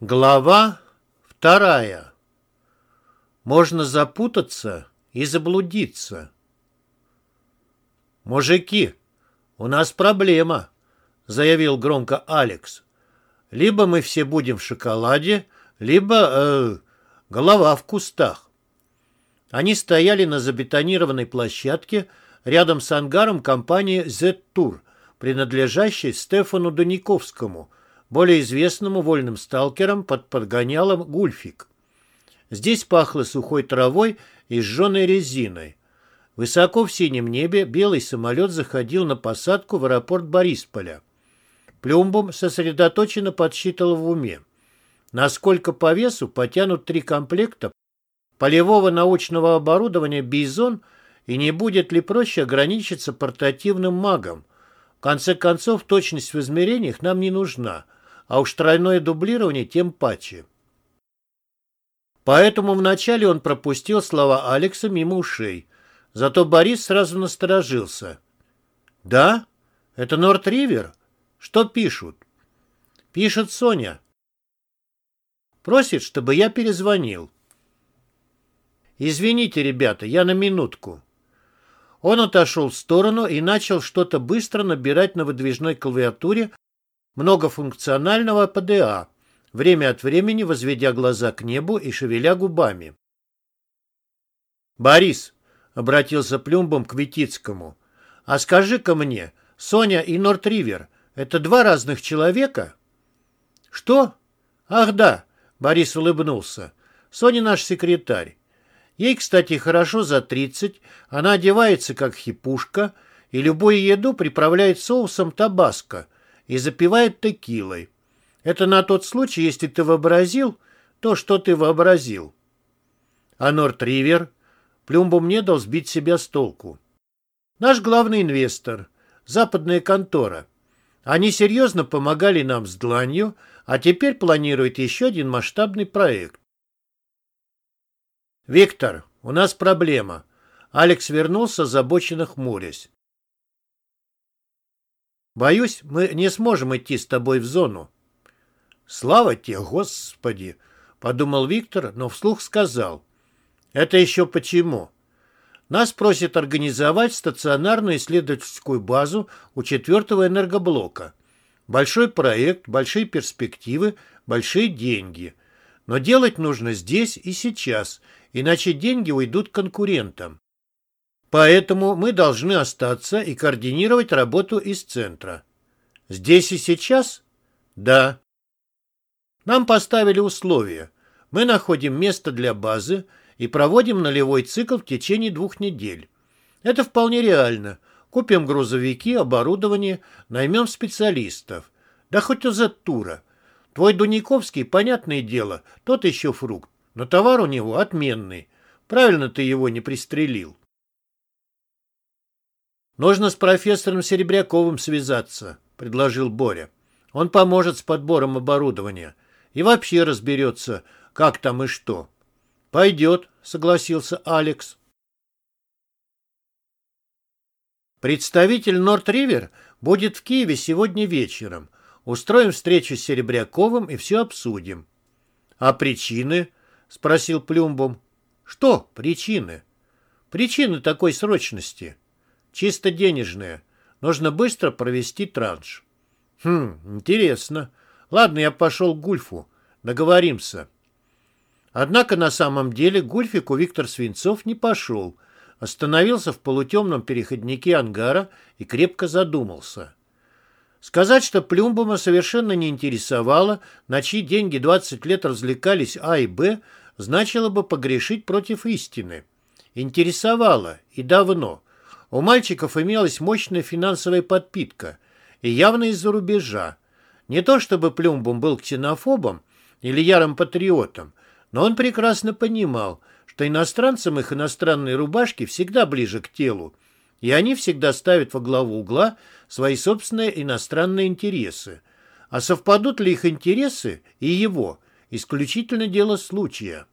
Глава вторая. Можно запутаться и заблудиться. «Мужики, у нас проблема», — заявил громко Алекс. «Либо мы все будем в шоколаде, либо э, голова в кустах». Они стояли на забетонированной площадке рядом с ангаром компании Z-Tour, принадлежащей Стефану Дуниковскому — более известному вольным сталкерам под подгонялом Гульфик. Здесь пахло сухой травой и сжженной резиной. Высоко в синем небе белый самолет заходил на посадку в аэропорт Борисполя. Плюмбум сосредоточенно подсчитывал в уме. Насколько по весу потянут три комплекта полевого научного оборудования «Бизон» и не будет ли проще ограничиться портативным магом. В конце концов, точность в измерениях нам не нужна – а уж тройное дублирование тем паче. Поэтому вначале он пропустил слова Алекса мимо ушей. Зато Борис сразу насторожился. «Да? Это Норт-Ривер? Что пишут?» «Пишет Соня. Просит, чтобы я перезвонил». «Извините, ребята, я на минутку». Он отошел в сторону и начал что-то быстро набирать на выдвижной клавиатуре многофункционального ПДА, время от времени возведя глаза к небу и шевеля губами. «Борис», — обратился Плюмбом к Витицкому, — «а скажи-ка мне, Соня и Нортривер — это два разных человека?» «Что? Ах да», — Борис улыбнулся, — «Соня наш секретарь. Ей, кстати, хорошо за тридцать, она одевается как хипушка и любую еду приправляет соусом табаско, и запивает текилой. Это на тот случай, если ты вообразил то, что ты вообразил. А Норт-Ривер? Плюмбом не дал сбить себя с толку. Наш главный инвестор, западная контора. Они серьезно помогали нам с дланью, а теперь планируют еще один масштабный проект. «Виктор, у нас проблема». Алекс вернулся, озабоченно хмурясь. Боюсь, мы не сможем идти с тобой в зону. Слава тебе, Господи! Подумал Виктор, но вслух сказал. Это еще почему? Нас просят организовать стационарную исследовательскую базу у четвертого энергоблока. Большой проект, большие перспективы, большие деньги. Но делать нужно здесь и сейчас, иначе деньги уйдут конкурентам. Поэтому мы должны остаться и координировать работу из центра. Здесь и сейчас? Да. Нам поставили условия. Мы находим место для базы и проводим нулевой цикл в течение двух недель. Это вполне реально. Купим грузовики, оборудование, наймем специалистов. Да хоть у тура. Твой Дуниковский, понятное дело, тот еще фрукт, но товар у него отменный. Правильно ты его не пристрелил. «Нужно с профессором Серебряковым связаться», — предложил Боря. «Он поможет с подбором оборудования и вообще разберется, как там и что». «Пойдет», — согласился Алекс. Представитель Норт-Ривер будет в Киеве сегодня вечером. Устроим встречу с Серебряковым и все обсудим. — А причины? — спросил Плюмбом. — Что причины? — Причины такой срочности. — Чисто денежные. Нужно быстро провести транш. Хм, интересно. Ладно, я пошел к Гульфу. Договоримся. Однако на самом деле Гульфику Виктор Свинцов не пошел. Остановился в полутемном переходнике ангара и крепко задумался. Сказать, что Плюмбома совершенно не интересовало, на чьи деньги 20 лет развлекались А и Б, значило бы погрешить против истины. Интересовало и давно. У мальчиков имелась мощная финансовая подпитка, и явно из-за рубежа. Не то чтобы Плюмбум был ксенофобом или ярым патриотом, но он прекрасно понимал, что иностранцам их иностранные рубашки всегда ближе к телу, и они всегда ставят во главу угла свои собственные иностранные интересы. А совпадут ли их интересы и его – исключительно дело случая.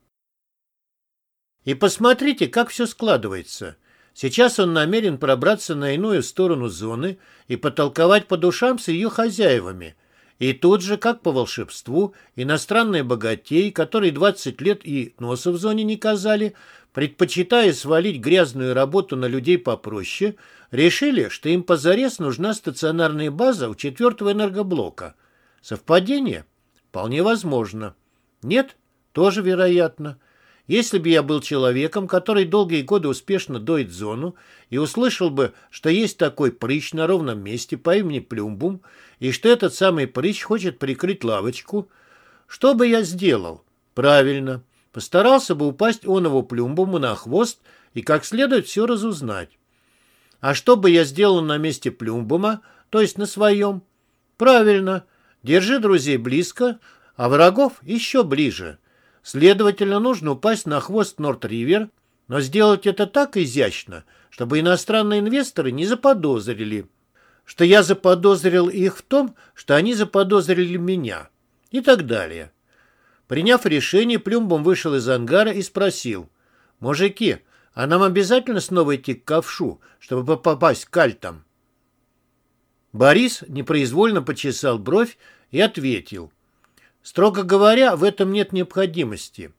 И посмотрите, как все складывается – Сейчас он намерен пробраться на иную сторону зоны и потолковать по душам с ее хозяевами. И тут же, как по волшебству, иностранные богатеи, которые 20 лет и носа в зоне не казали, предпочитая свалить грязную работу на людей попроще, решили, что им позарез нужна стационарная база у четвертого энергоблока. Совпадение? Вполне возможно. Нет? Тоже вероятно. Если бы я был человеком, который долгие годы успешно доит зону, и услышал бы, что есть такой прыщ на ровном месте по имени Плюмбум, и что этот самый прыщ хочет прикрыть лавочку, что бы я сделал? Правильно. Постарался бы упасть оного Плюмбуму на хвост и как следует все разузнать. А что бы я сделал на месте Плюмбума, то есть на своем? Правильно. Держи друзей близко, а врагов еще ближе. Следовательно, нужно упасть на хвост Норт-Ривер, но сделать это так изящно, чтобы иностранные инвесторы не заподозрили, что я заподозрил их в том, что они заподозрили меня и так далее. Приняв решение, Плюмбом вышел из ангара и спросил, «Мужики, а нам обязательно снова идти к ковшу, чтобы попасть к альтам?» Борис непроизвольно почесал бровь и ответил, Строго говоря, в этом нет необходимости.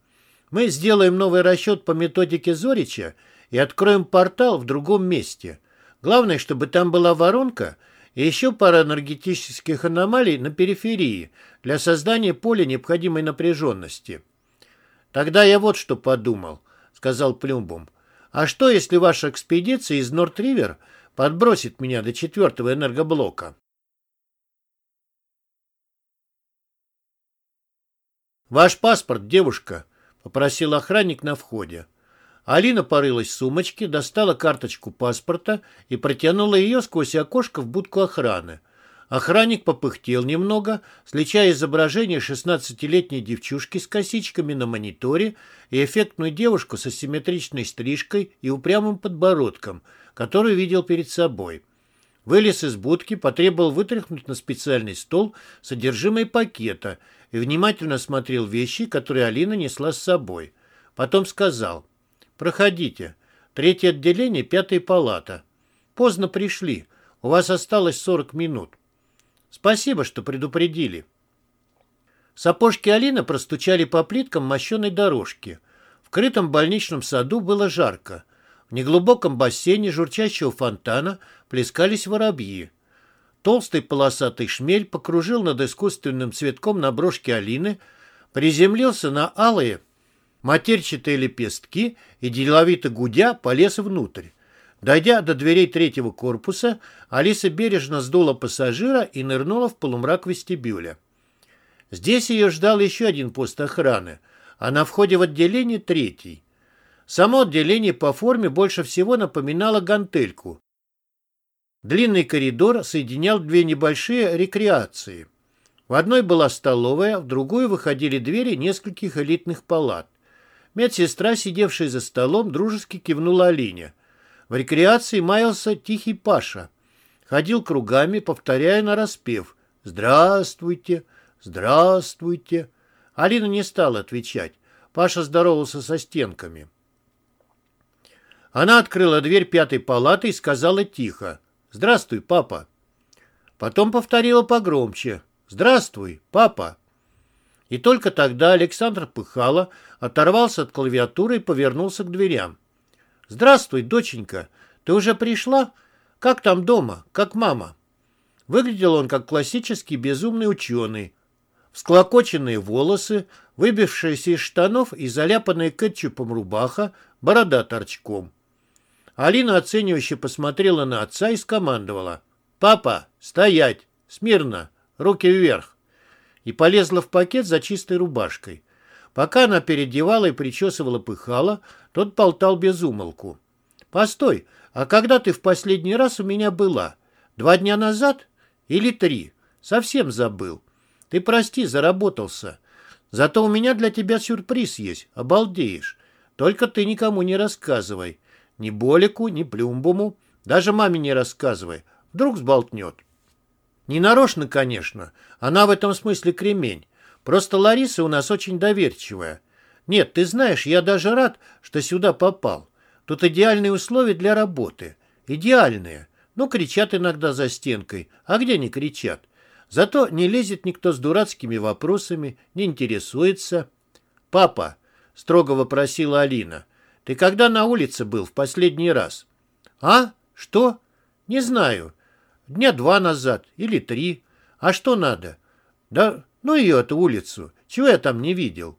Мы сделаем новый расчет по методике Зорича и откроем портал в другом месте. Главное, чтобы там была воронка и еще пара энергетических аномалий на периферии для создания поля необходимой напряженности. Тогда я вот что подумал, сказал Плюмбум. А что, если ваша экспедиция из Норт-Ривер подбросит меня до четвертого энергоблока? «Ваш паспорт, девушка», — попросил охранник на входе. Алина порылась в сумочке, достала карточку паспорта и протянула ее сквозь окошко в будку охраны. Охранник попыхтел немного, сличая изображение шестнадцатилетней девчушки с косичками на мониторе и эффектную девушку с асимметричной стрижкой и упрямым подбородком, которую видел перед собой. Вылез из будки, потребовал вытряхнуть на специальный стол содержимое пакета и внимательно смотрел вещи, которые Алина несла с собой. Потом сказал, «Проходите. Третье отделение, пятая палата. Поздно пришли. У вас осталось 40 минут. Спасибо, что предупредили». Сапожки Алины простучали по плиткам мощеной дорожки. В крытом больничном саду было жарко. В неглубоком бассейне журчащего фонтана плескались воробьи. Толстый полосатый шмель покружил над искусственным цветком на брошке Алины, приземлился на алые матерчатые лепестки и, деловито гудя, полез внутрь. Дойдя до дверей третьего корпуса, Алиса бережно сдула пассажира и нырнула в полумрак вестибюля. Здесь ее ждал еще один пост охраны, а на входе в отделение третий. Само отделение по форме больше всего напоминало гантельку. Длинный коридор соединял две небольшие рекреации. В одной была столовая, в другую выходили двери нескольких элитных палат. Медсестра, сидевшая за столом, дружески кивнула Алине. В рекреации маялся тихий Паша. Ходил кругами, повторяя нараспев «Здравствуйте! Здравствуйте!». Алина не стала отвечать. Паша здоровался со стенками. Она открыла дверь пятой палаты и сказала тихо. «Здравствуй, папа». Потом повторила погромче. «Здравствуй, папа». И только тогда Александр Пыхало оторвался от клавиатуры и повернулся к дверям. «Здравствуй, доченька. Ты уже пришла? Как там дома? Как мама?» Выглядел он как классический безумный ученый. Всклокоченные волосы, выбившиеся из штанов и заляпанная кетчупом рубаха, борода торчком. Алина оценивающе посмотрела на отца и скомандовала. «Папа, стоять! Смирно! Руки вверх!» И полезла в пакет за чистой рубашкой. Пока она переодевала и причесывала пыхала, тот болтал без умолку. «Постой, а когда ты в последний раз у меня была? Два дня назад? Или три? Совсем забыл. Ты прости, заработался. Зато у меня для тебя сюрприз есть, обалдеешь. Только ты никому не рассказывай. Ни Болику, ни Плюмбуму. Даже маме не рассказывай. Вдруг сболтнет. Не нарочно, конечно. Она в этом смысле кремень. Просто Лариса у нас очень доверчивая. Нет, ты знаешь, я даже рад, что сюда попал. Тут идеальные условия для работы. Идеальные. Ну, кричат иногда за стенкой. А где не кричат? Зато не лезет никто с дурацкими вопросами, не интересуется. «Папа», — строго вопросила Алина, — «ты когда на улице был в последний раз?» «А? Что? Не знаю. Дня два назад или три. А что надо?» «Да ну ее, эту улицу. Чего я там не видел?»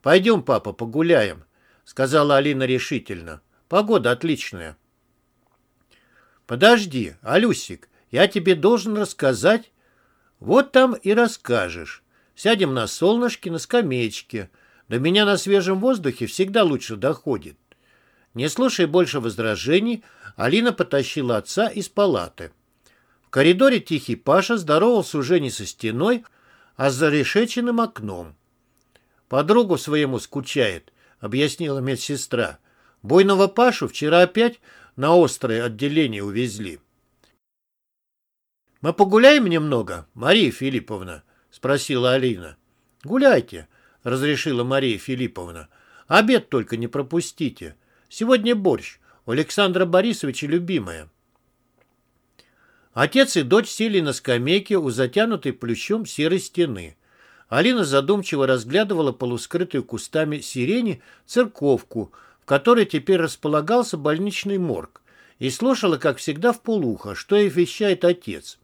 «Пойдем, папа, погуляем», — сказала Алина решительно. «Погода отличная». «Подожди, Алюсик, я тебе должен рассказать». «Вот там и расскажешь. Сядем на солнышке, на скамеечке. До меня на свежем воздухе всегда лучше доходит». Не слушая больше возражений, Алина потащила отца из палаты. В коридоре тихий Паша здоровался уже не со стеной, а с зарешеченным окном. «Подругу своему скучает», — объяснила медсестра. «Бойного Пашу вчера опять на острое отделение увезли». «Мы погуляем немного, Мария Филипповна?» — спросила Алина. «Гуляйте», — разрешила Мария Филипповна. «Обед только не пропустите. Сегодня борщ. У Александра Борисовича любимая». Отец и дочь сели на скамейке у затянутой плющом серой стены. Алина задумчиво разглядывала полускрытую кустами сирени церковку, в которой теперь располагался больничный морг, и слушала, как всегда, в полухо, что ей вещает отец.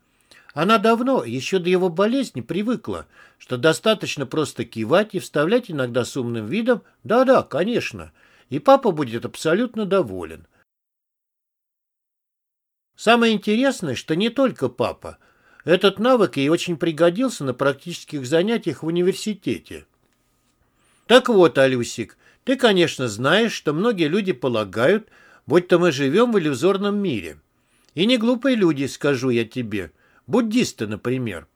Она давно, еще до его болезни, привыкла, что достаточно просто кивать и вставлять иногда с умным видом «да-да, конечно», и папа будет абсолютно доволен. Самое интересное, что не только папа. Этот навык ей очень пригодился на практических занятиях в университете. Так вот, Алюсик, ты, конечно, знаешь, что многие люди полагают, будто мы живем в иллюзорном мире. И не глупые люди, скажу я тебе. Буддисты, например.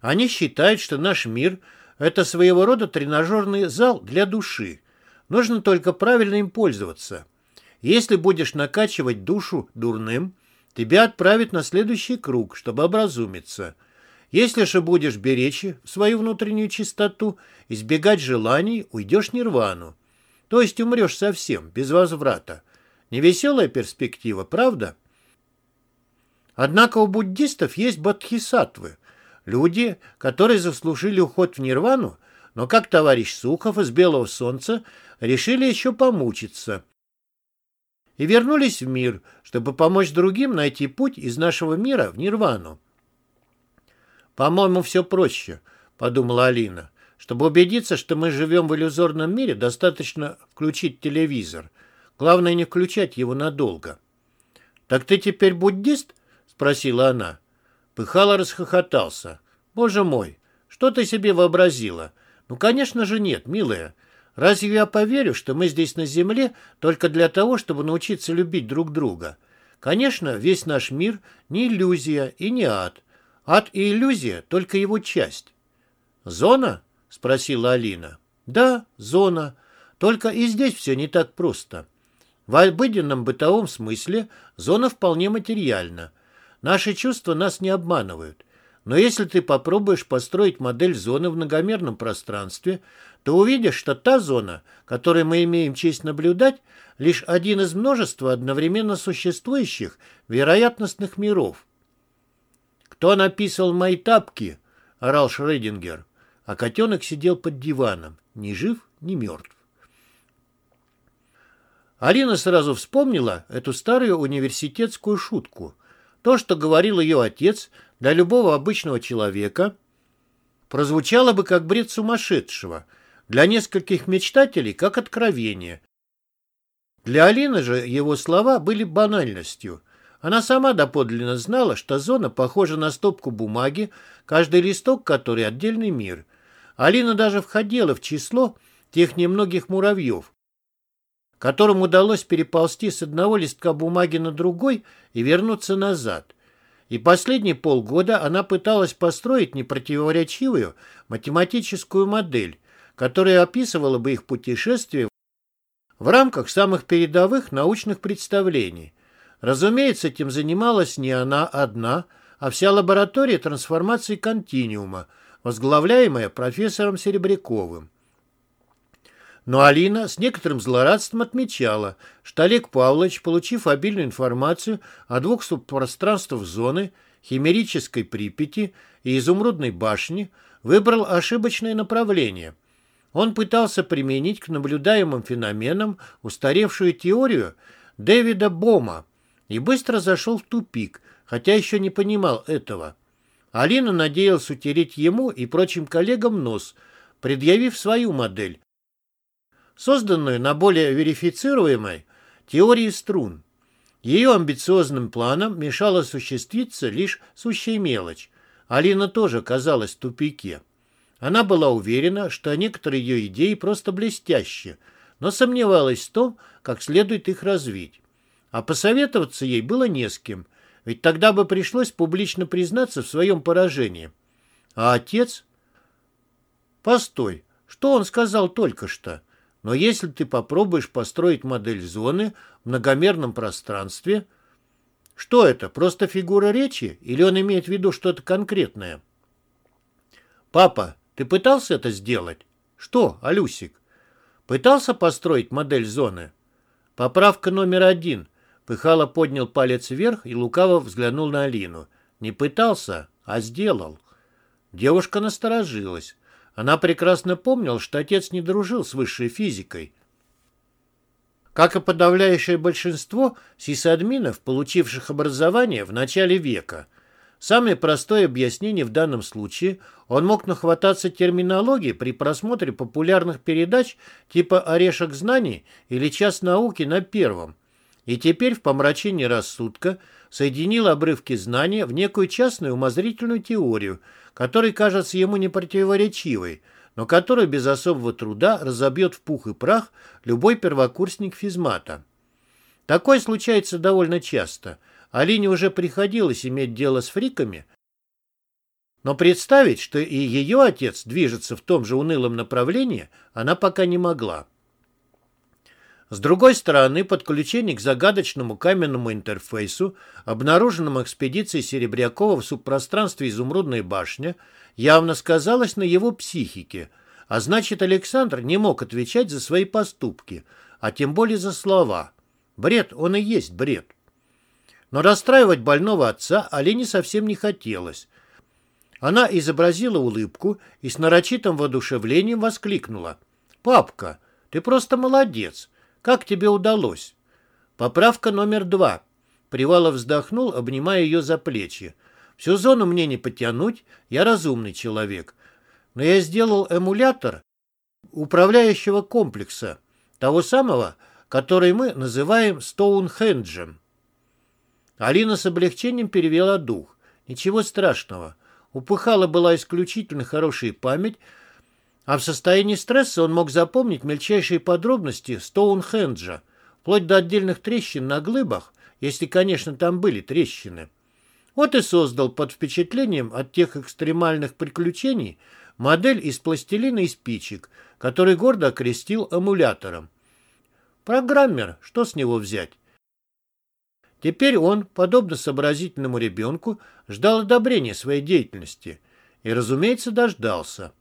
Они считают, что наш мир – это своего рода тренажерный зал для души. Нужно только правильно им пользоваться. Если будешь накачивать душу дурным – тебя отправят на следующий круг, чтобы образумиться. Если же будешь беречь свою внутреннюю чистоту, избегать желаний, уйдешь нирвану. То есть умрешь совсем, без возврата. Невеселая перспектива, правда? Однако у буддистов есть бодхисаттвы, люди, которые заслужили уход в нирвану, но, как товарищ Сухов из Белого Солнца, решили еще помучиться, и вернулись в мир, чтобы помочь другим найти путь из нашего мира в нирвану. «По-моему, все проще», — подумала Алина. «Чтобы убедиться, что мы живем в иллюзорном мире, достаточно включить телевизор. Главное, не включать его надолго». «Так ты теперь буддист?» — спросила она. Пыхало расхохотался. «Боже мой, что ты себе вообразила? Ну, конечно же, нет, милая. Разве я поверю, что мы здесь на Земле только для того, чтобы научиться любить друг друга? Конечно, весь наш мир не иллюзия и не ад. Ад и иллюзия – только его часть. «Зона?» – спросила Алина. «Да, зона. Только и здесь все не так просто. В обыденном бытовом смысле зона вполне материальна. Наши чувства нас не обманывают. Но если ты попробуешь построить модель зоны в многомерном пространстве, то увидишь, что та зона, которую мы имеем честь наблюдать, лишь один из множества одновременно существующих вероятностных миров. «Кто написал мои тапки?» – орал Шрёдингер, а котенок сидел под диваном, ни жив, ни мертв. Алина сразу вспомнила эту старую университетскую шутку. То, что говорил ее отец, для любого обычного человека прозвучало бы как бред сумасшедшего – для нескольких мечтателей как откровение. Для Алины же его слова были банальностью. Она сама доподлинно знала, что зона похожа на стопку бумаги, каждый листок которой отдельный мир. Алина даже входила в число тех немногих муравьев, которым удалось переползти с одного листка бумаги на другой и вернуться назад. И последние полгода она пыталась построить непротиворечивую математическую модель, которая описывала бы их путешествие в рамках самых передовых научных представлений. Разумеется, этим занималась не она одна, а вся лаборатория трансформации континиума, возглавляемая профессором Серебряковым. Но Алина с некоторым злорадством отмечала, что Олег Павлович, получив обильную информацию о двух субпространствах зоны, Химерической Припяти и Изумрудной башни, выбрал ошибочное направление. Он пытался применить к наблюдаемым феноменам устаревшую теорию Дэвида Бома и быстро зашел в тупик, хотя еще не понимал этого. Алина надеялась утереть ему и прочим коллегам нос, предъявив свою модель, созданную на более верифицируемой теории струн. Ее амбициозным планам мешала осуществиться лишь сущая мелочь. Алина тоже оказалась в тупике. Она была уверена, что некоторые ее идеи просто блестящие, но сомневалась в том, как следует их развить. А посоветоваться ей было не с кем, ведь тогда бы пришлось публично признаться в своем поражении. А отец? Постой, что он сказал только что? Но если ты попробуешь построить модель зоны в многомерном пространстве, что это, просто фигура речи или он имеет в виду что-то конкретное? Папа, ты пытался это сделать? Что, Алюсик? Пытался построить модель зоны? Поправка номер один. Пыхало поднял палец вверх и лукаво взглянул на Алину. Не пытался, а сделал. Девушка насторожилась. Она прекрасно помнила, что отец не дружил с высшей физикой. Как и подавляющее большинство сисадминов, получивших образование в начале века. Самое простое объяснение в данном случае – он мог нахвататься терминологии при просмотре популярных передач типа «Орешек знаний» или «Час науки» на первом. И теперь в помрачении рассудка соединил обрывки знания в некую частную умозрительную теорию – который кажется ему непротиворечивой, но который без особого труда разобьет в пух и прах любой первокурсник физмата. Такое случается довольно часто. Алине уже приходилось иметь дело с фриками, но представить, что и ее отец движется в том же унылом направлении, она пока не могла. С другой стороны, подключение к загадочному каменному интерфейсу, обнаруженному экспедицией Серебрякова в субпространстве Изумрудной башни, явно сказалось на его психике, а значит, Александр не мог отвечать за свои поступки, а тем более за слова. Бред, он и есть бред. Но расстраивать больного отца Алине совсем не хотелось. Она изобразила улыбку и с нарочитым воодушевлением воскликнула. «Папка, ты просто молодец! Как тебе удалось? Поправка номер два. Привалов вздохнул, обнимая ее за плечи. Всю зону мне не потянуть, я разумный человек. Но я сделал эмулятор управляющего комплекса, того самого, который мы называем Стоунхенджем. Алина с облегчением перевела дух. Ничего страшного. У Пыхала была исключительно хорошая память, а в состоянии стресса он мог запомнить мельчайшие подробности Стоунхенджа, вплоть до отдельных трещин на глыбах, если, конечно, там были трещины. Вот и создал под впечатлением от тех экстремальных приключений модель из пластилина и спичек, который гордо окрестил эмулятором. Программер, что с него взять? Теперь он, подобно сообразительному ребенку, ждал одобрения своей деятельности и, разумеется, дождался.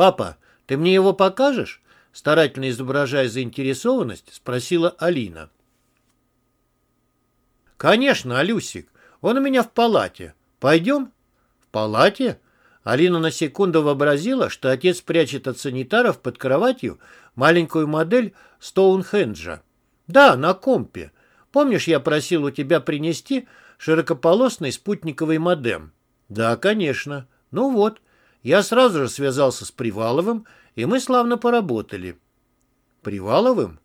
«Папа, ты мне его покажешь?» Старательно изображая заинтересованность, спросила Алина. «Конечно, Алюсик. Он у меня в палате. Пойдем?» «В палате?» Алина на секунду вообразила, что отец прячет от санитаров под кроватью маленькую модель Стоунхенджа. «Да, на компе. Помнишь, я просил у тебя принести широкополосный спутниковый модем?» «Да, конечно. Ну вот, я сразу же связался с Приваловым, и мы славно поработали. Приваловым?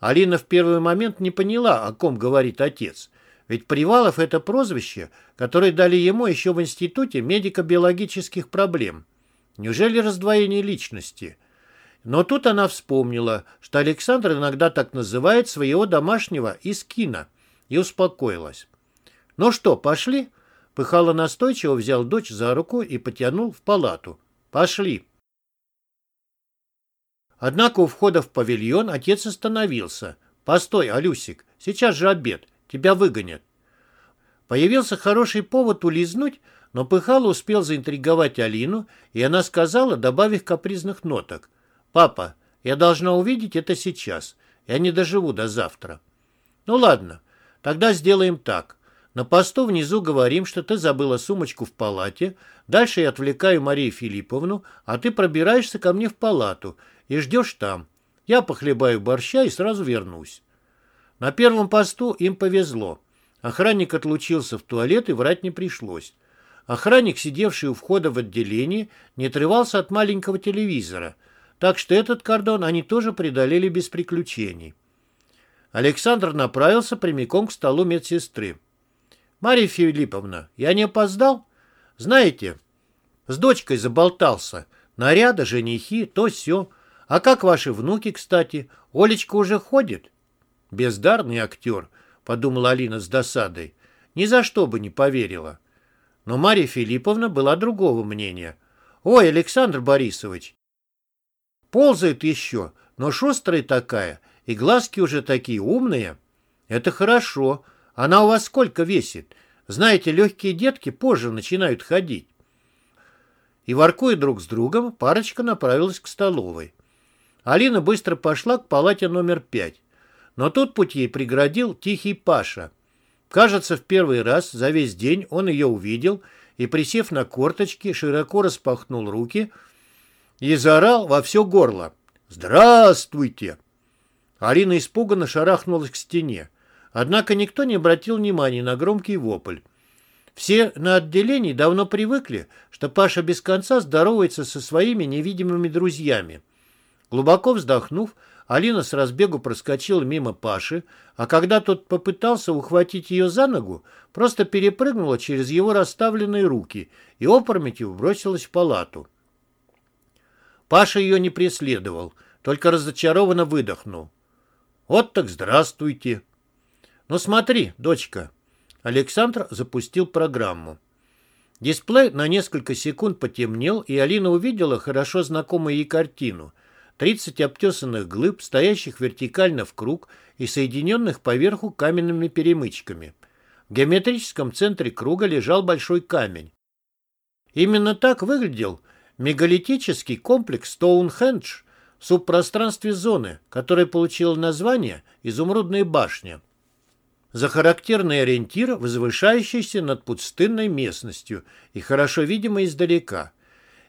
Алина в первый момент не поняла, о ком говорит отец. Ведь Привалов — это прозвище, которое дали ему еще в Институте медико-биологических проблем. Неужели раздвоение личности? Но тут она вспомнила, что Александр иногда так называет своего домашнего Искина, и успокоилась. «Ну что, пошли?» Пыхало настойчиво взял дочь за руку и потянул в палату. «Пошли!» Однако у входа в павильон отец остановился. «Постой, Алюсик, сейчас же обед, тебя выгонят». Появился хороший повод улизнуть, но Пыхало успел заинтриговать Алину, и она сказала, добавив капризных ноток. «Папа, я должна увидеть это сейчас. Я не доживу до завтра». «Ну ладно, тогда сделаем так. На посту внизу говорим, что ты забыла сумочку в палате. Дальше я отвлекаю Марию Филипповну, а ты пробираешься ко мне в палату и ждешь там. Я похлебаю борща и сразу вернусь. На первом посту им повезло. Охранник отлучился в туалет, и врать не пришлось. Охранник, сидевший у входа в отделение, не отрывался от маленького телевизора, так что этот кордон они тоже преодолели без приключений. Александр направился прямиком к столу медсестры. «Марья Филипповна, я не опоздал? Знаете, с дочкой заболтался. Наряда, женихи, то все. А как ваши внуки, кстати? Олечка уже ходит?» «Бездарный актер», — подумала Алина с досадой. «Ни за что бы не поверила». Но Марья Филипповна была другого мнения. «Ой, Александр Борисович, ползает еще, но шустрая такая, и глазки уже такие умные. Это хорошо. Она у вас сколько весит? Знаете, легкие детки позже начинают ходить». И, воркуя друг с другом, парочка направилась к столовой. Алина быстро пошла к палате номер пять. Но тут путь ей преградил тихий Паша. Кажется, в первый раз за весь день он ее увидел и, присев на корточки, широко распахнул руки и заорал во все горло. «Здравствуйте!» Алина испуганно шарахнулась к стене. Однако никто не обратил внимания на громкий вопль. Все на отделении давно привыкли, что Паша без конца здоровается со своими невидимыми друзьями. Глубоко вздохнув, Алина с разбегу проскочила мимо Паши, а когда тот попытался ухватить ее за ногу, просто перепрыгнула через его расставленные руки и опрометью бросилась в палату. Паша ее не преследовал, только разочарованно выдохнул. «Вот так здравствуйте!» «Ну смотри, дочка!» Александр запустил программу. Дисплей на несколько секунд потемнел, и Алина увидела хорошо знакомую ей картину – 30 обтесанных глыб, стоящих вертикально в круг и соединенных поверху каменными перемычками. В геометрическом центре круга лежал большой камень. Именно так выглядел мегалитический комплекс Стоунхендж в субпространстве зоны, который получил название «Изумрудная башня» за характерный ориентир, возвышающийся над пустынной местностью и хорошо видимый издалека –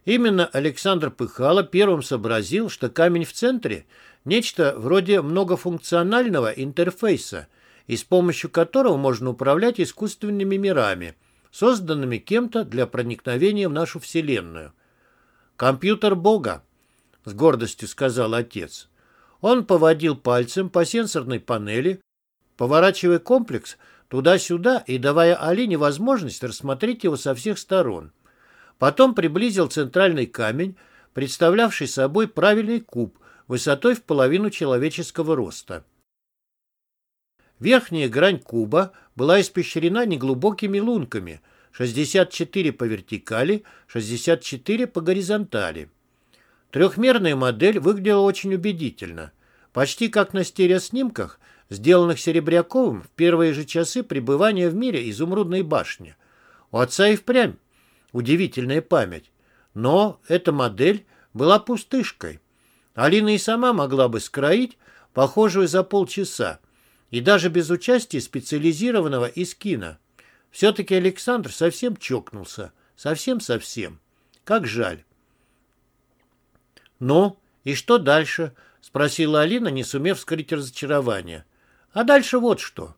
Именно Александр Пыхало первым сообразил, что камень в центре – нечто вроде многофункционального интерфейса, и с помощью которого можно управлять искусственными мирами, созданными кем-то для проникновения в нашу Вселенную. «Компьютер Бога», – с гордостью сказал отец. Он поводил пальцем по сенсорной панели, поворачивая комплекс туда-сюда и давая Алине возможность рассмотреть его со всех сторон. Потом приблизил центральный камень, представлявший собой правильный куб высотой в половину человеческого роста. Верхняя грань куба была испещрена неглубокими лунками, 64 по вертикали, 64 по горизонтали. Трехмерная модель выглядела очень убедительно, почти как на стереоснимках, сделанных Серебряковым в первые же часы пребывания в мире изумрудной башни. У отца и впрямь удивительная память. Но эта модель была пустышкой. Алина и сама могла бы скроить похожую за полчаса, и даже без участия специализированного искина. Все-таки Александр совсем чокнулся. Совсем-совсем. Как жаль. «Ну, и что дальше?» — спросила Алина, не сумев скрыть разочарование. «А дальше вот что».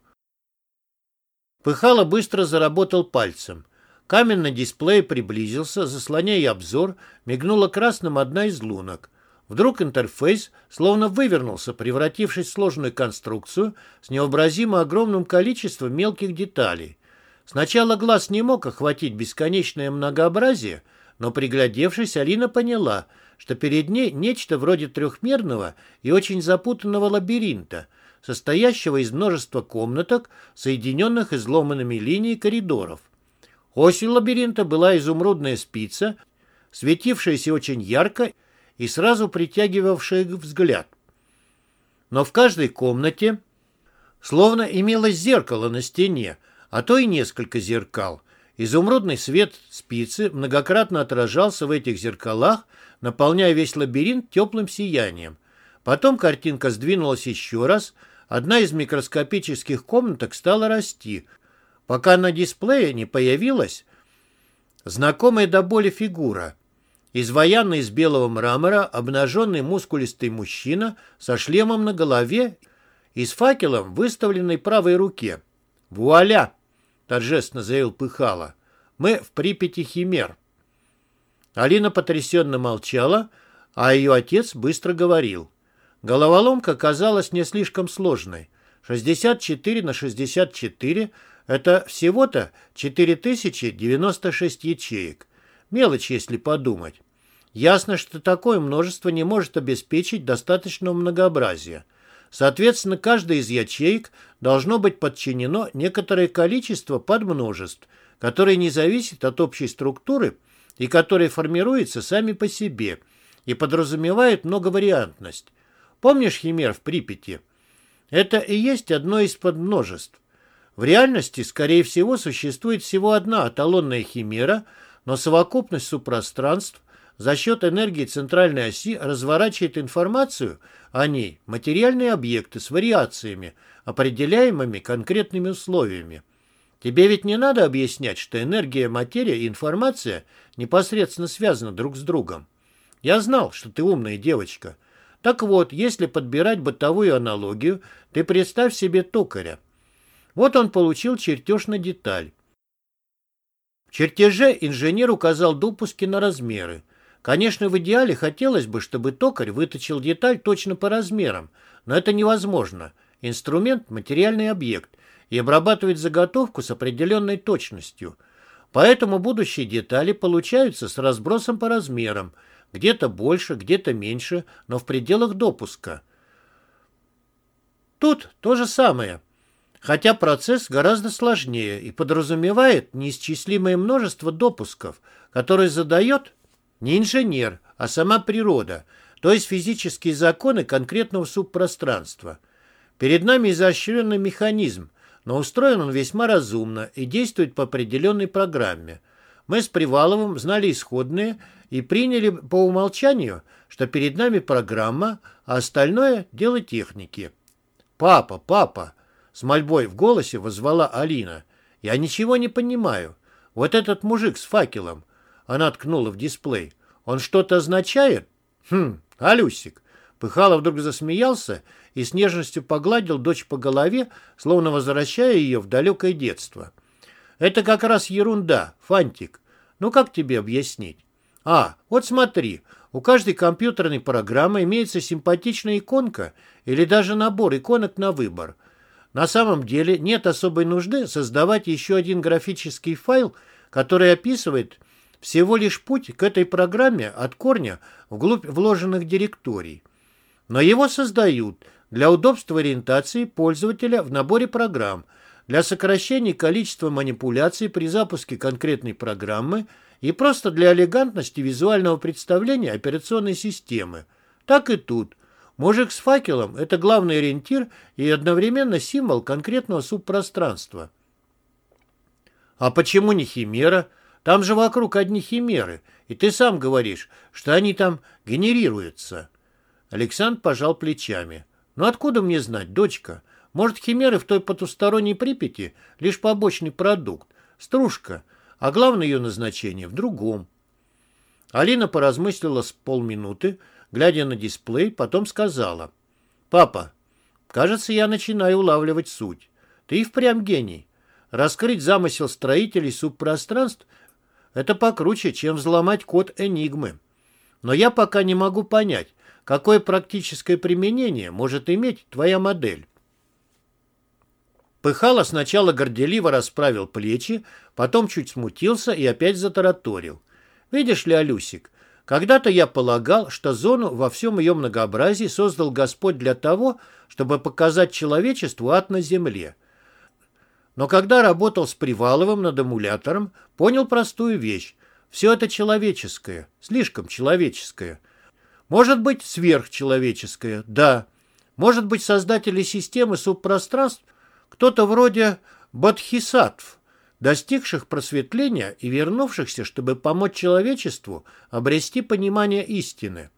Пыхало быстро заработал пальцем. Каменный дисплей приблизился, заслоняя обзор, мигнула красным одна из лунок. Вдруг интерфейс словно вывернулся, превратившись в сложную конструкцию с невообразимо огромным количеством мелких деталей. Сначала глаз не мог охватить бесконечное многообразие, но, приглядевшись, Алина поняла, что перед ней нечто вроде трехмерного и очень запутанного лабиринта, состоящего из множества комнаток, соединенных изломанными линией коридоров. Осью лабиринта была изумрудная спица, светившаяся очень ярко и сразу притягивавшая взгляд. Но в каждой комнате словно имелось зеркало на стене, а то и несколько зеркал. Изумрудный свет спицы многократно отражался в этих зеркалах, наполняя весь лабиринт теплым сиянием. Потом картинка сдвинулась еще раз, одна из микроскопических комнаток стала расти, пока на дисплее не появилась знакомая до боли фигура. Изваянный из белого мрамора, обнаженный мускулистый мужчина со шлемом на голове и с факелом, выставленной правой руке. «Вуаля!» — торжественно заявил Пыхало. «Мы в Припяти Химер». Алина потрясенно молчала, а ее отец быстро говорил. Головоломка казалась не слишком сложной. 64 на 64 – это всего-то 4096 ячеек. Мелочь, если подумать. Ясно, что такое множество не может обеспечить достаточного многообразия. Соответственно, каждой из ячеек должно быть подчинено некоторое количество подмножеств, которые не зависят от общей структуры и которые формируются сами по себе и подразумевают многовариантность. Помнишь химер в Припяти? Это и есть одно из подмножеств. В реальности, скорее всего, существует всего одна эталонная химера, но совокупность субпространств за счет энергии центральной оси разворачивает информацию о ней, материальные объекты с вариациями, определяемыми конкретными условиями. Тебе ведь не надо объяснять, что энергия, материя и информация непосредственно связаны друг с другом. Я знал, что ты умная девочка. Так вот, если подбирать бытовую аналогию, ты представь себе токаря. Вот он получил чертеж на деталь. В чертеже инженер указал допуски на размеры. Конечно, в идеале хотелось бы, чтобы токарь выточил деталь точно по размерам, но это невозможно. Инструмент – материальный объект, и обрабатывать заготовку с определенной точностью. Поэтому будущие детали получаются с разбросом по размерам, где-то больше, где-то меньше, но в пределах допуска. Тут то же самое, хотя процесс гораздо сложнее и подразумевает неисчислимое множество допусков, которые задает не инженер, а сама природа, то есть физические законы конкретного субпространства. Перед нами изощренный механизм, но устроен он весьма разумно и действует по определенной программе. Мы с Приваловым знали исходные и приняли по умолчанию, что перед нами программа, а остальное – дело техники. «Папа, папа!» – с мольбой в голосе возвала Алина. «Я ничего не понимаю. Вот этот мужик с факелом, она ткнула в дисплей. «Он что-то означает?» «Хм, Алюсик». Пыхало вдруг засмеялся и с нежностью погладил дочь по голове, словно возвращая ее в далекое детство. «Это как раз ерунда, Фантик. Ну как тебе объяснить?» «А, вот смотри, у каждой компьютерной программы имеется симпатичная иконка или даже набор иконок на выбор. На самом деле нет особой нужды создавать еще один графический файл, который описывает всего лишь путь к этой программе от корня вглубь вложенных директорий. Но его создают для удобства ориентации пользователя в наборе программ, для сокращения количества манипуляций при запуске конкретной программы и просто для элегантности визуального представления операционной системы. Так и тут. Мужик с факелом – это главный ориентир и одновременно символ конкретного субпространства. А почему не химера? Там же вокруг одни химеры, и ты сам говоришь, что они там генерируются. Александр пожал плечами. Ну откуда мне знать, дочка? Может, химеры в той потусторонней Припяти лишь побочный продукт, стружка, а главное ее назначение в другом. Алина поразмыслила с полминуты, глядя на дисплей, потом сказала. «Папа, кажется, я начинаю улавливать суть. Ты и впрямь гений. Раскрыть замысел строителей субпространств это покруче, чем взломать код Энигмы. Но я пока не могу понять, какое практическое применение может иметь твоя модель. Пыхало сначала горделиво расправил плечи, потом чуть смутился и опять затараторил. «Видишь ли, Алюсик, когда-то я полагал, что зону во всем ее многообразии создал Господь для того, чтобы показать человечеству ад на земле. Но когда работал с Приваловым над эмулятором, понял простую вещь. Все это человеческое, слишком человеческое. Может быть, сверхчеловеческое, да. Может быть, создатели системы субпространств кто-то вроде бодхисаттв, достигших просветления и вернувшихся, чтобы помочь человечеству обрести понимание истины.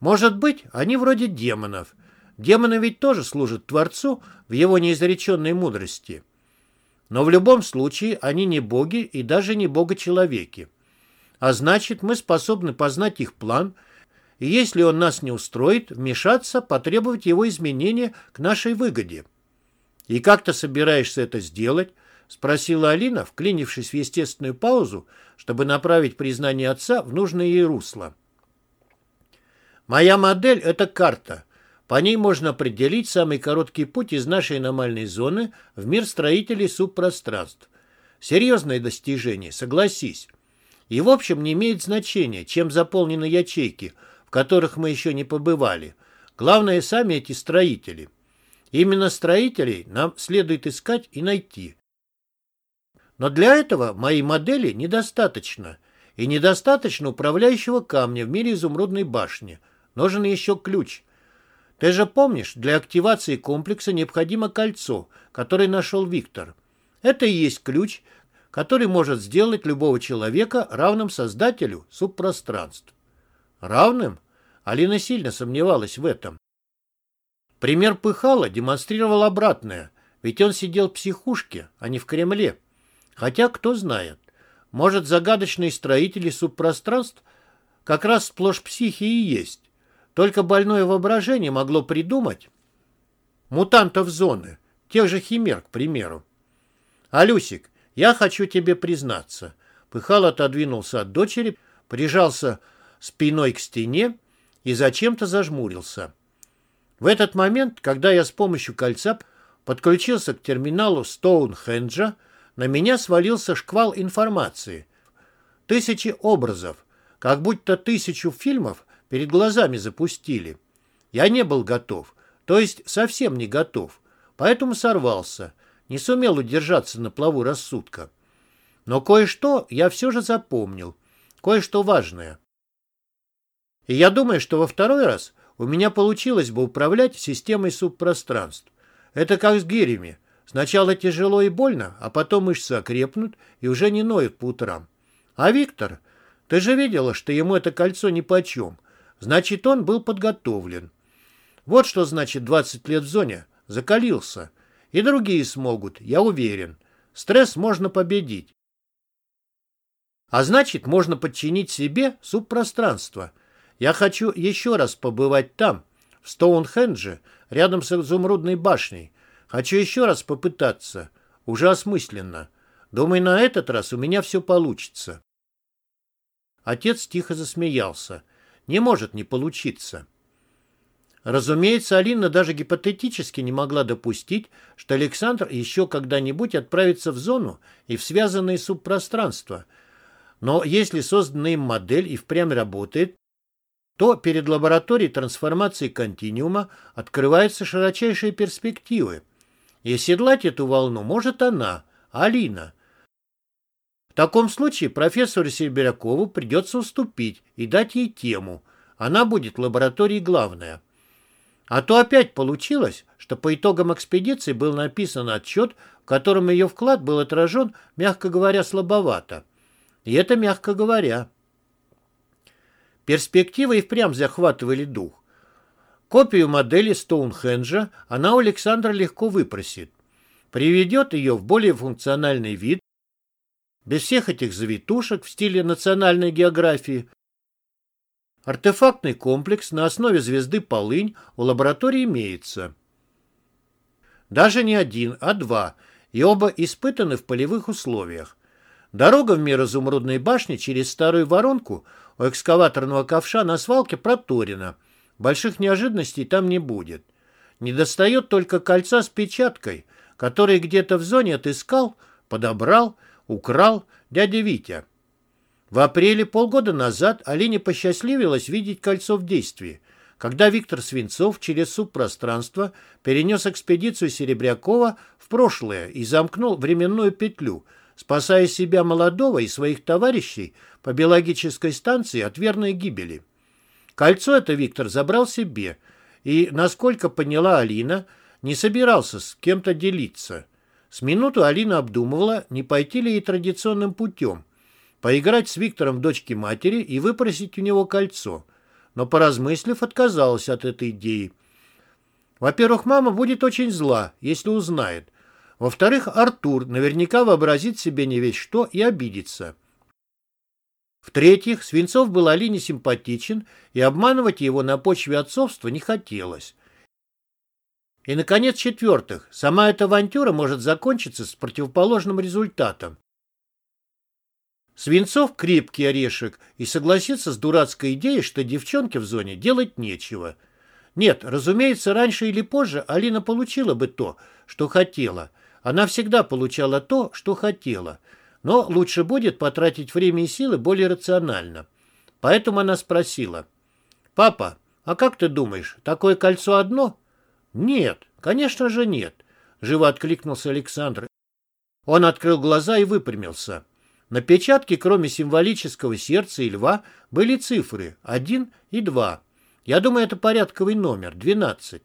Может быть, они вроде демонов. Демоны ведь тоже служат Творцу в его неизреченной мудрости. Но в любом случае они не боги и даже не бога-человеки. А значит, мы способны познать их план, и если он нас не устроит, вмешаться, потребовать его изменения к нашей выгоде. «И как ты собираешься это сделать?» — спросила Алина, вклинившись в естественную паузу, чтобы направить признание отца в нужное ей русло. «Моя модель — это карта. По ней можно определить самый короткий путь из нашей аномальной зоны в мир строителей субпространств. Серьезное достижение, согласись. И в общем не имеет значения, чем заполнены ячейки, в которых мы еще не побывали. Главное, сами эти строители. Именно строителей нам следует искать и найти. Но для этого моей модели недостаточно. И недостаточно управляющего камня в мире изумрудной башни. Нужен еще ключ – ты же помнишь, для активации комплекса необходимо кольцо, которое нашел Виктор. Это и есть ключ, который может сделать любого человека равным создателю субпространств. Равным? Алина сильно сомневалась в этом. Пример Пыхала демонстрировал обратное, ведь он сидел в психушке, а не в Кремле. Хотя, кто знает, может, загадочные строители субпространств как раз сплошь психи и есть. Только больное воображение могло придумать мутантов зоны, тех же химер, к примеру. «Алюсик, я хочу тебе признаться». Пыхал отодвинулся от дочери, прижался спиной к стене и зачем-то зажмурился. В этот момент, когда я с помощью кольца подключился к терминалу Стоунхенджа, на меня свалился шквал информации. Тысячи образов, как будто тысячу фильмов перед глазами запустили. Я не был готов, то есть совсем не готов, поэтому сорвался, не сумел удержаться на плаву рассудка. Но кое-что я все же запомнил, кое-что важное. И я думаю, что во второй раз у меня получилось бы управлять системой субпространств. Это как с гирями. Сначала тяжело и больно, а потом мышцы окрепнут и уже не ноют по утрам. А Виктор, ты же видела, что ему это кольцо нипочем, Значит, он был подготовлен. Вот что значит 20 лет в зоне. Закалился. И другие смогут, я уверен. Стресс можно победить. А значит, можно подчинить себе субпространство. Я хочу еще раз побывать там, в Стоунхендже, рядом с изумрудной башней. Хочу еще раз попытаться. Уже осмысленно. Думаю, на этот раз у меня все получится. Отец тихо засмеялся. Не может не получиться. Разумеется, Алина даже гипотетически не могла допустить, что Александр еще когда-нибудь отправится в зону и в связанные субпространства. Но если созданная им модель и впрямь работает, то перед лабораторией трансформации континиума открываются широчайшие перспективы. И оседлать эту волну может она, Алина. В таком случае профессору Серебрякову придется уступить и дать ей тему. Она будет в лаборатории главная. А то опять получилось, что по итогам экспедиции был написан отчет, в котором ее вклад был отражен, мягко говоря, слабовато. И это мягко говоря. Перспективы и впрямь захватывали дух. Копию модели Стоунхенджа она у Александра легко выпросит. Приведет ее в более функциональный вид, без всех этих завитушек в стиле национальной географии. Артефактный комплекс на основе звезды Полынь у лаборатории имеется. Даже не один, а два, и оба испытаны в полевых условиях. Дорога в мир изумрудной башни через старую воронку у экскаваторного ковша на свалке проторена. Больших неожиданностей там не будет. Не достает только кольца с печаткой, который где-то в зоне отыскал, подобрал украл дядя Витя. В апреле полгода назад Алине посчастливилось видеть кольцо в действии, когда Виктор Свинцов через субпространство перенес экспедицию Серебрякова в прошлое и замкнул временную петлю, спасая себя молодого и своих товарищей по биологической станции от верной гибели. Кольцо это Виктор забрал себе и, насколько поняла Алина, не собирался с кем-то делиться. С минуту Алина обдумывала, не пойти ли ей традиционным путем, поиграть с Виктором дочки матери и выпросить у него кольцо. Но, поразмыслив, отказалась от этой идеи. Во-первых, мама будет очень зла, если узнает. Во-вторых, Артур наверняка вообразит себе не весь что и обидится. В-третьих, Свинцов был Алине симпатичен, и обманывать его на почве отцовства не хотелось. И, наконец, в-четвертых, сама эта авантюра может закончиться с противоположным результатом. Свинцов крепкий орешек и согласится с дурацкой идеей, что девчонке в зоне делать нечего. Нет, разумеется, раньше или позже Алина получила бы то, что хотела. Она всегда получала то, что хотела. Но лучше будет потратить время и силы более рационально. Поэтому она спросила. «Папа, а как ты думаешь, такое кольцо одно?» «Нет, конечно же нет», — живо откликнулся Александр. Он открыл глаза и выпрямился. На печатке, кроме символического сердца и льва, были цифры 1 и 2. Я думаю, это порядковый номер, 12.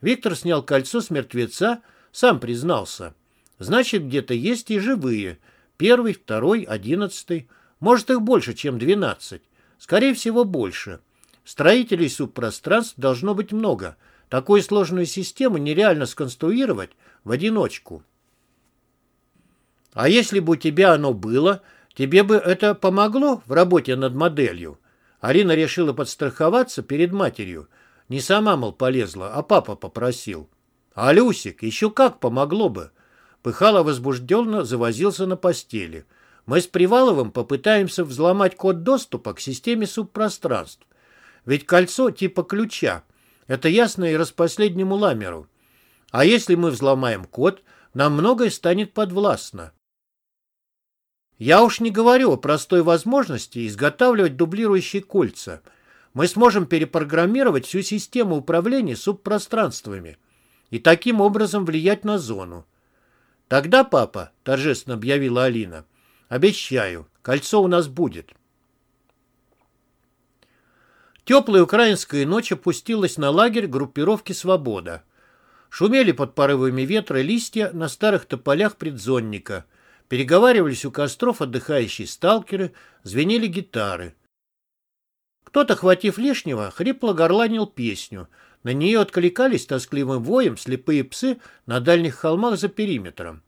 Виктор снял кольцо с мертвеца, сам признался. Значит, где-то есть и живые. Первый, второй, одиннадцатый. Может, их больше, чем 12. Скорее всего, больше. Строителей субпространств должно быть много. Такую сложную систему нереально сконструировать в одиночку. А если бы у тебя оно было, тебе бы это помогло в работе над моделью? Арина решила подстраховаться перед матерью. Не сама, мол, полезла, а папа попросил. А Люсик, еще как помогло бы. Пыхало возбужденно завозился на постели. Мы с Приваловым попытаемся взломать код доступа к системе субпространств. Ведь кольцо типа ключа. Это ясно и распоследнему ламеру. А если мы взломаем код, нам многое станет подвластно. Я уж не говорю о простой возможности изготавливать дублирующие кольца. Мы сможем перепрограммировать всю систему управления субпространствами и таким образом влиять на зону. Тогда, папа, торжественно объявила Алина, обещаю, кольцо у нас будет. Теплая украинская ночь опустилась на лагерь группировки «Свобода». Шумели под порывами ветра листья на старых тополях предзонника – Переговаривались у костров отдыхающие сталкеры, звенели гитары. Кто-то, хватив лишнего, хрипло горланил песню. На нее откликались тоскливым воем слепые псы на дальних холмах за периметром.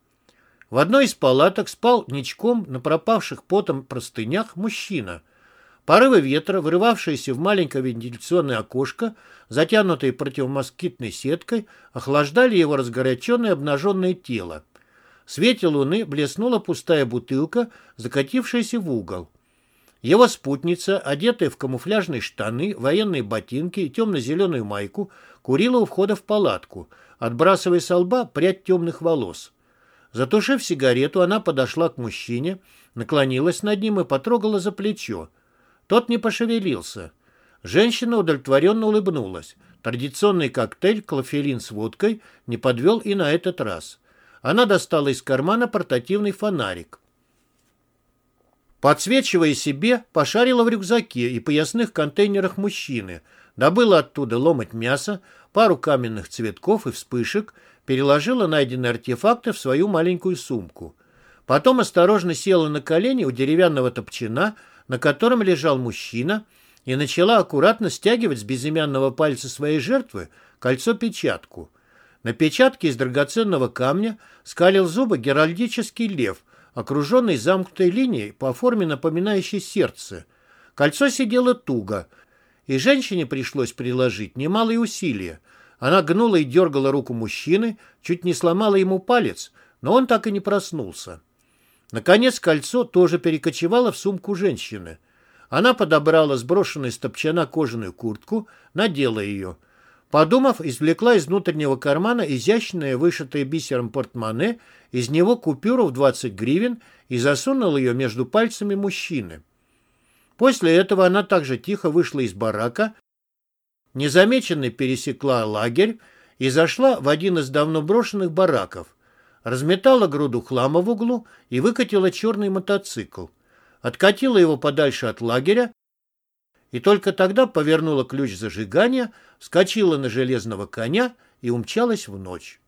В одной из палаток спал ничком на пропавших потом простынях мужчина. Порывы ветра, вырывавшиеся в маленькое вентиляционное окошко, затянутые противомоскитной сеткой, охлаждали его разгоряченное обнаженное тело. В свете луны блеснула пустая бутылка, закатившаяся в угол. Его спутница, одетая в камуфляжные штаны, военные ботинки и темно-зеленую майку, курила у входа в палатку, отбрасывая со лба прядь темных волос. Затушив сигарету, она подошла к мужчине, наклонилась над ним и потрогала за плечо. Тот не пошевелился. Женщина удовлетворенно улыбнулась. Традиционный коктейль «Клофелин с водкой» не подвел и на этот раз. Она достала из кармана портативный фонарик. Подсвечивая себе, пошарила в рюкзаке и поясных контейнерах мужчины, добыла оттуда ломоть мяса, пару каменных цветков и вспышек, переложила найденные артефакты в свою маленькую сумку. Потом осторожно села на колени у деревянного топчина, на котором лежал мужчина, и начала аккуратно стягивать с безымянного пальца своей жертвы кольцо-печатку. На печатке из драгоценного камня скалил зубы геральдический лев, окруженный замкнутой линией по форме напоминающей сердце. Кольцо сидело туго, и женщине пришлось приложить немалые усилия. Она гнула и дергала руку мужчины, чуть не сломала ему палец, но он так и не проснулся. Наконец кольцо тоже перекочевало в сумку женщины. Она подобрала сброшенную с топчана кожаную куртку, надела ее – Подумав, извлекла из внутреннего кармана изящное, вышитое бисером портмоне, из него купюру в 20 гривен и засунула ее между пальцами мужчины. После этого она также тихо вышла из барака, незамеченной пересекла лагерь и зашла в один из давно брошенных бараков, разметала груду хлама в углу и выкатила черный мотоцикл. Откатила его подальше от лагеря и только тогда повернула ключ зажигания, вскочила на железного коня и умчалась в ночь.